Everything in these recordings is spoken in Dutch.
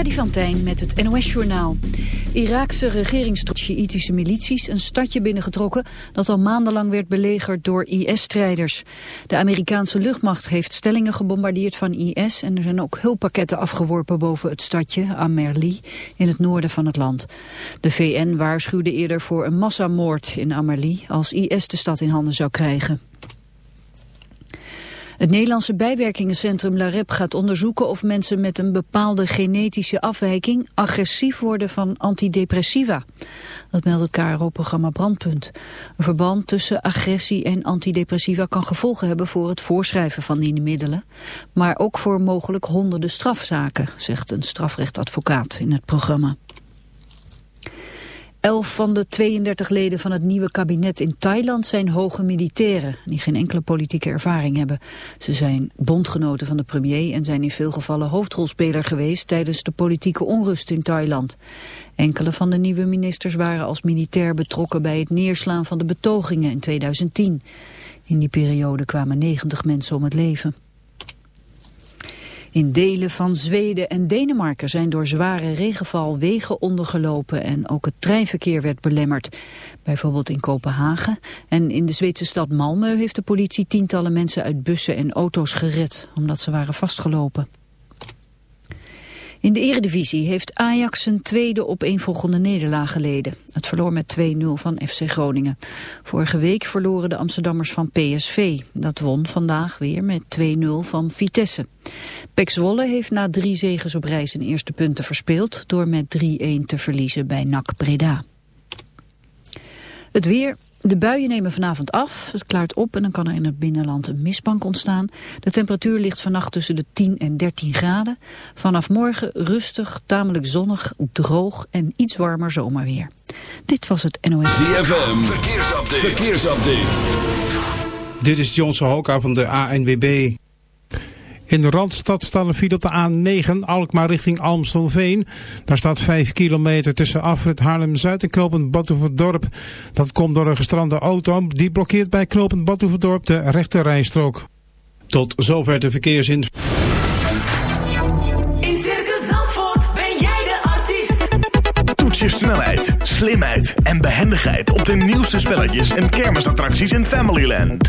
Freddy van Tijn met het NOS-journaal. Iraakse regeringstroep milities een stadje binnengetrokken... dat al maandenlang werd belegerd door IS-strijders. De Amerikaanse luchtmacht heeft stellingen gebombardeerd van IS... en er zijn ook hulppakketten afgeworpen boven het stadje Amerli... in het noorden van het land. De VN waarschuwde eerder voor een massamoord in Amerli... als IS de stad in handen zou krijgen. Het Nederlandse bijwerkingencentrum LAREP gaat onderzoeken of mensen met een bepaalde genetische afwijking agressief worden van antidepressiva. Dat meldt het KRO-programma Brandpunt. Een verband tussen agressie en antidepressiva kan gevolgen hebben voor het voorschrijven van die middelen, maar ook voor mogelijk honderden strafzaken, zegt een strafrechtadvocaat in het programma. Elf van de 32 leden van het nieuwe kabinet in Thailand zijn hoge militairen, die geen enkele politieke ervaring hebben. Ze zijn bondgenoten van de premier en zijn in veel gevallen hoofdrolspeler geweest tijdens de politieke onrust in Thailand. Enkele van de nieuwe ministers waren als militair betrokken bij het neerslaan van de betogingen in 2010. In die periode kwamen 90 mensen om het leven. In delen van Zweden en Denemarken zijn door zware regenval wegen ondergelopen en ook het treinverkeer werd belemmerd. Bijvoorbeeld in Kopenhagen en in de Zweedse stad Malmö heeft de politie tientallen mensen uit bussen en auto's gered omdat ze waren vastgelopen. In de eredivisie heeft Ajax een tweede opeenvolgende nederlaag geleden. Het verloor met 2-0 van FC Groningen. Vorige week verloren de Amsterdammers van PSV. Dat won vandaag weer met 2-0 van Vitesse. Pek Zwolle heeft na drie zegens op reis zijn eerste punten verspeeld... door met 3-1 te verliezen bij NAC Breda. Het weer, de buien nemen vanavond af, het klaart op en dan kan er in het binnenland een mistbank ontstaan. De temperatuur ligt vannacht tussen de 10 en 13 graden. Vanaf morgen rustig, tamelijk zonnig, droog en iets warmer zomerweer. Dit was het NOS. ZFM, verkeersupdate. verkeersupdate. Dit is Johnson Hoka van de ANWB. In de Randstad staat een file op de A9, Alkmaar richting Almstelveen. Daar staat 5 kilometer tussen afrit Haarlem-Zuid en knooppunt Batuverdorp. Dat komt door een gestrande auto. Die blokkeert bij knooppunt Batuverdorp de rechte rijstrook. Tot zover de verkeersin. In Circus Zandvoort ben jij de artiest. Toets je snelheid, slimheid en behendigheid op de nieuwste spelletjes en kermisattracties in Familyland.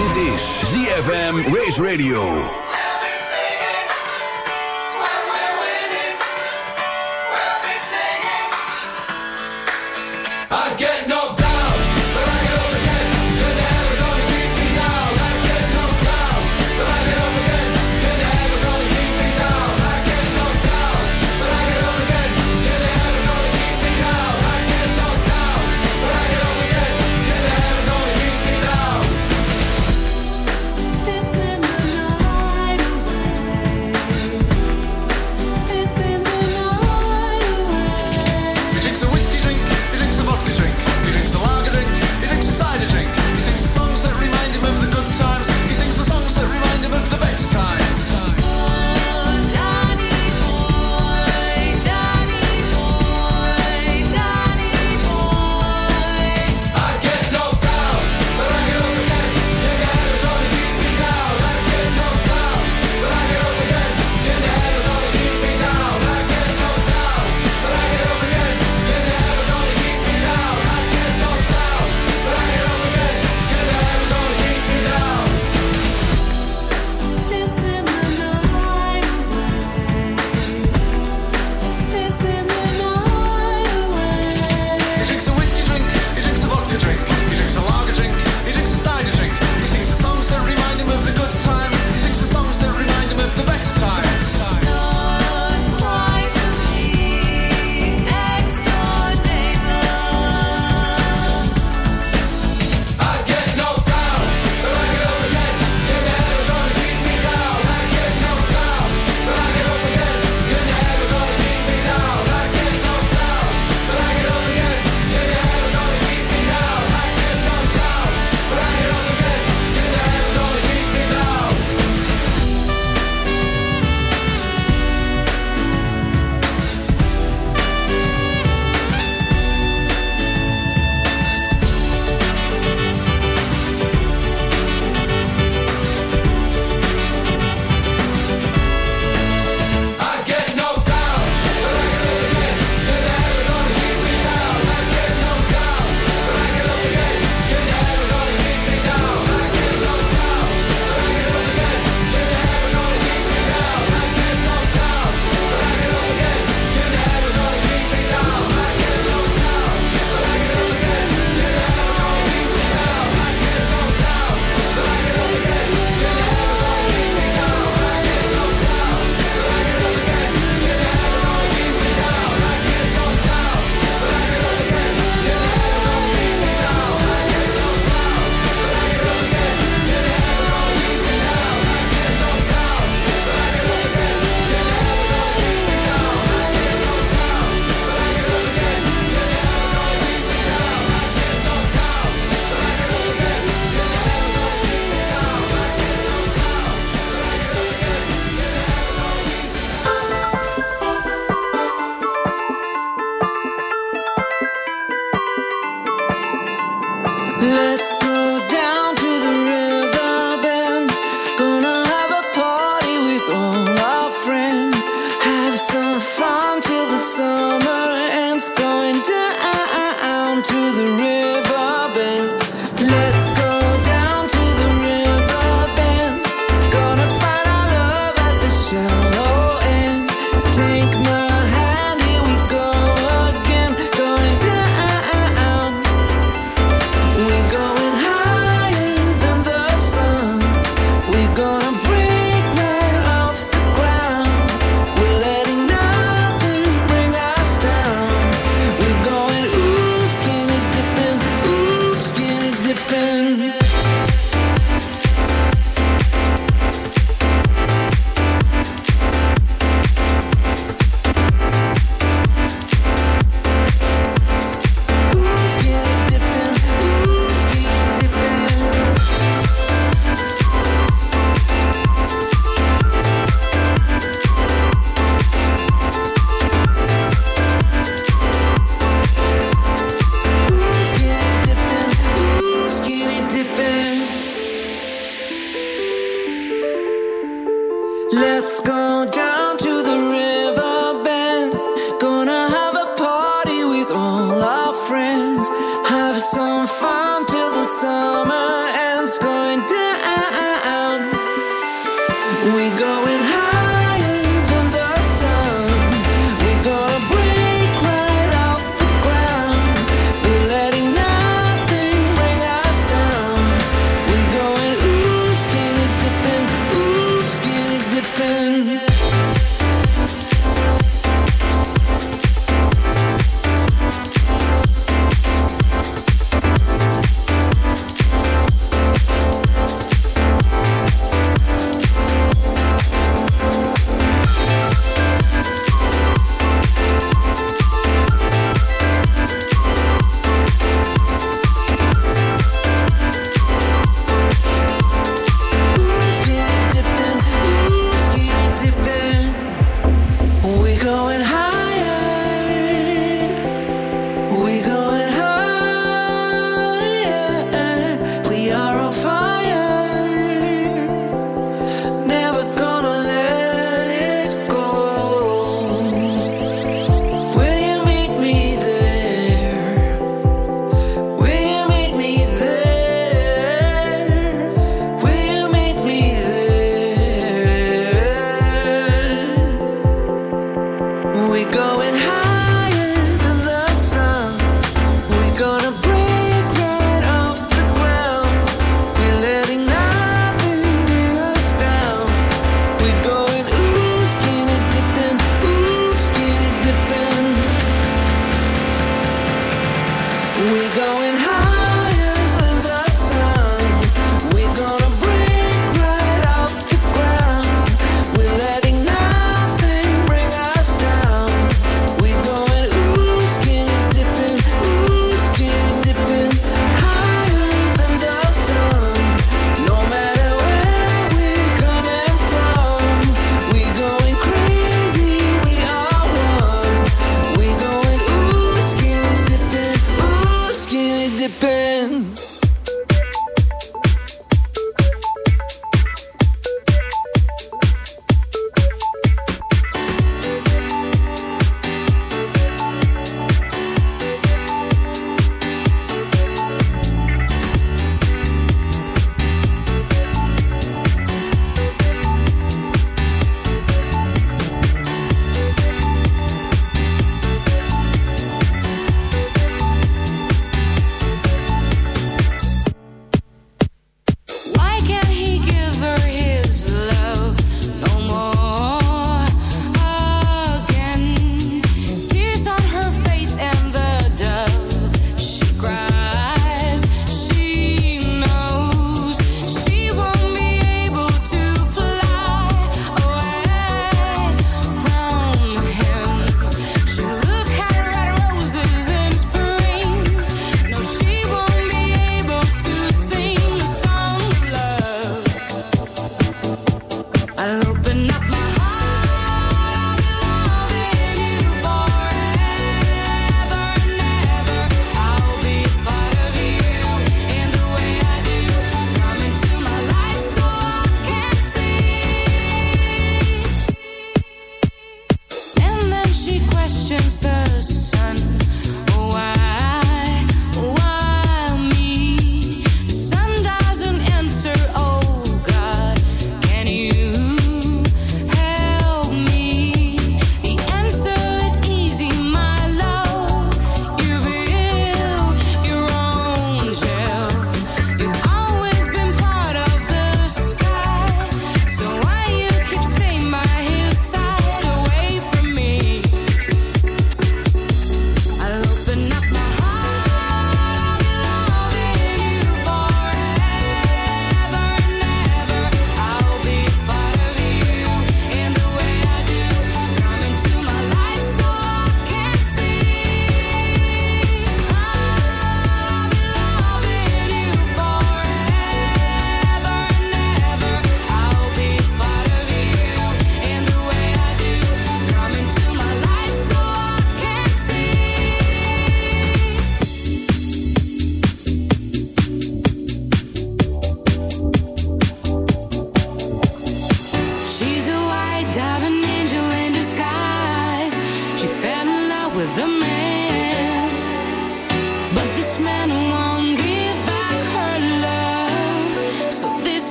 Dit is ZFM Race Radio.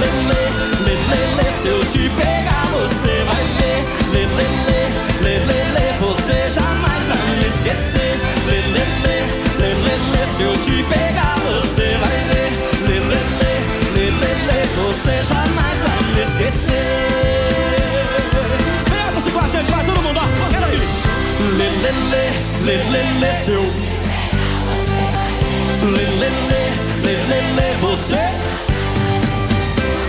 lê, lê, lê, lê, lê. Se eu te pegar, você vai ver. Lê, lê, lê, lê, lê, lê. Você jamais vai me esquecer. Lê, lê, lê, lê, lê, lê. Se eu te pegar, você vai ver. Lê, lê, lê, lê, lê, lê. Você jamais vai me esquecer. Venha você com a gente, vai todo mundo, ó. Quero aqui. Lê, lê, lê, lê, lê, lê. eu Lê, lê, lê, lê, lê, lê.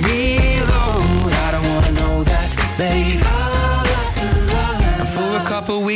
we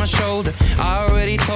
my shoulder.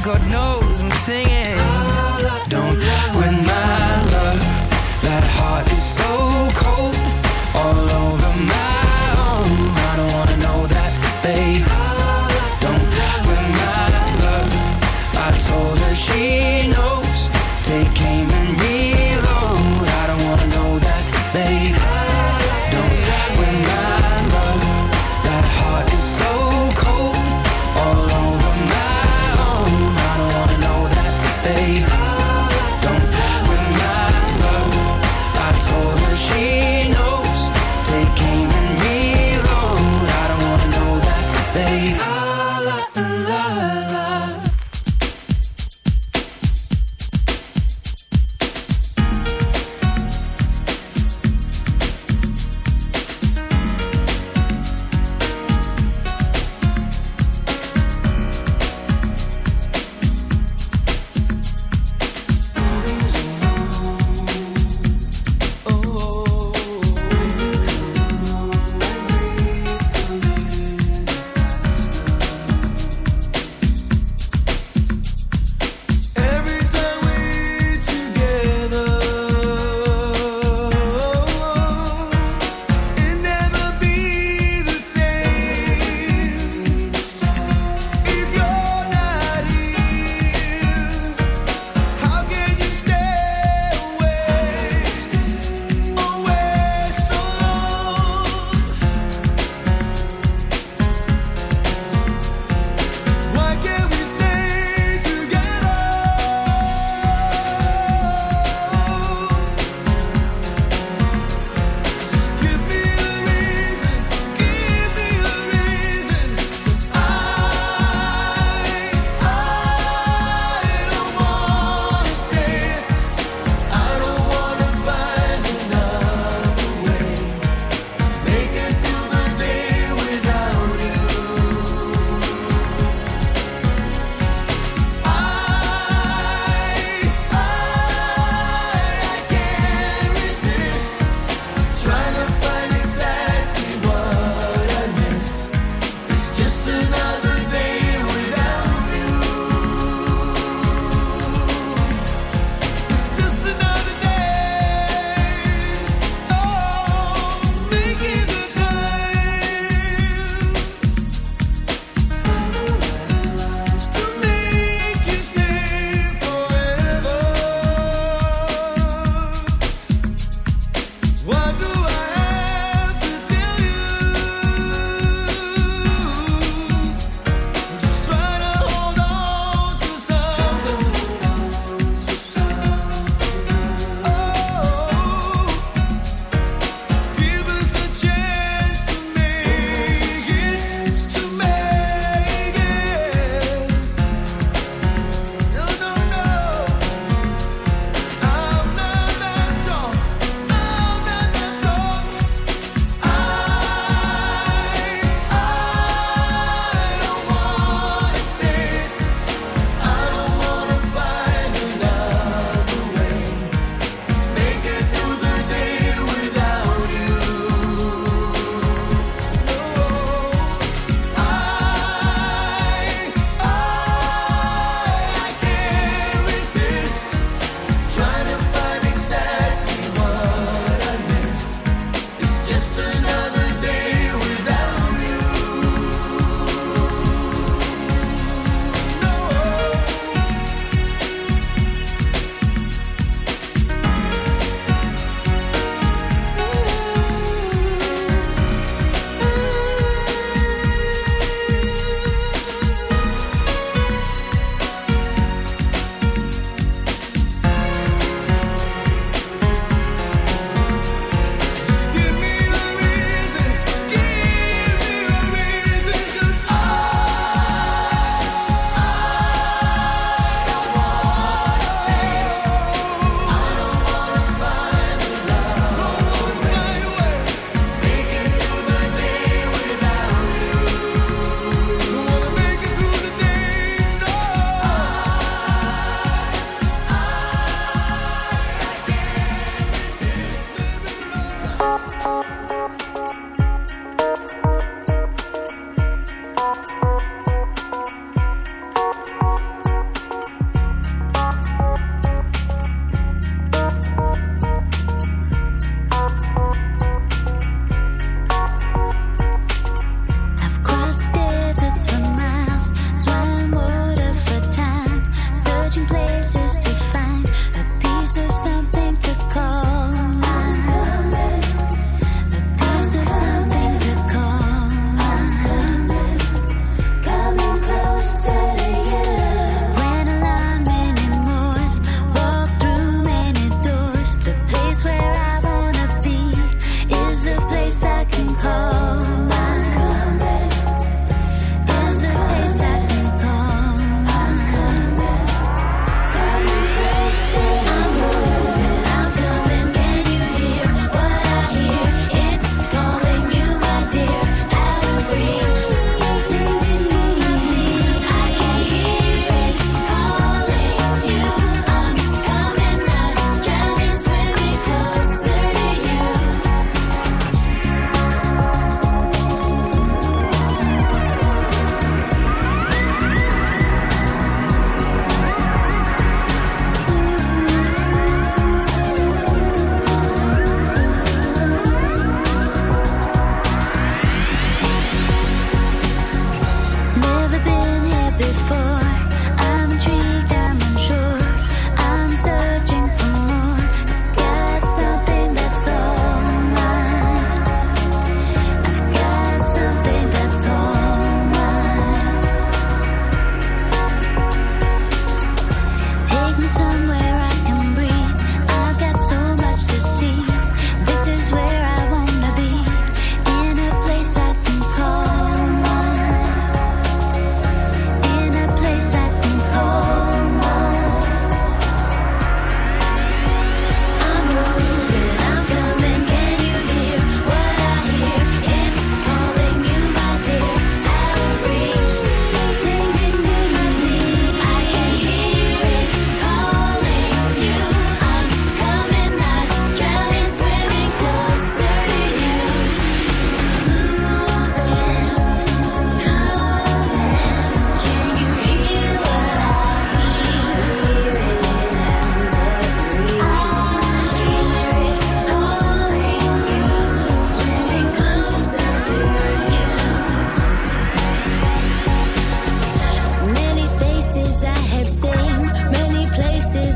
God knows I'm singing. Don't win my love, that heart is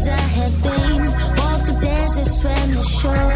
I have been. walk the desert, swim the shore.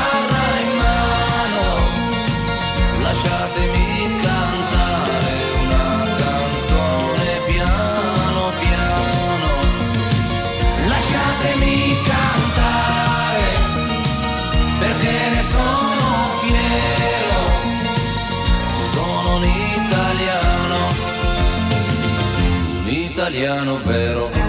italiano vero.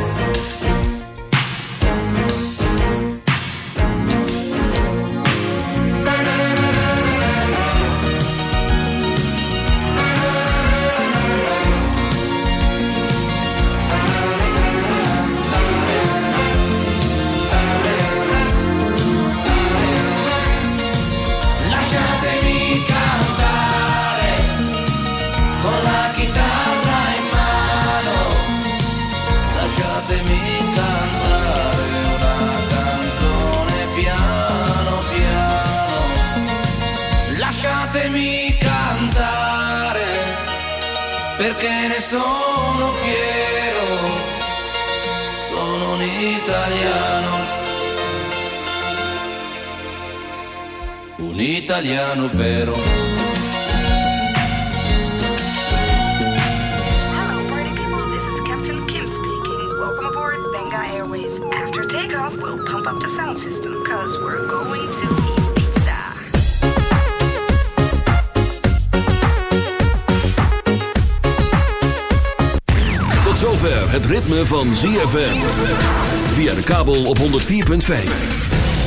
Italiano vero. Hello, party people. This is Captain Kim speaking. Welcome aboard Benga Airways. After takeoff, we'll pump up the sound system because we're going to eat pizza. Tot zover het ritme van ZFM. Via de kabel op 104.5.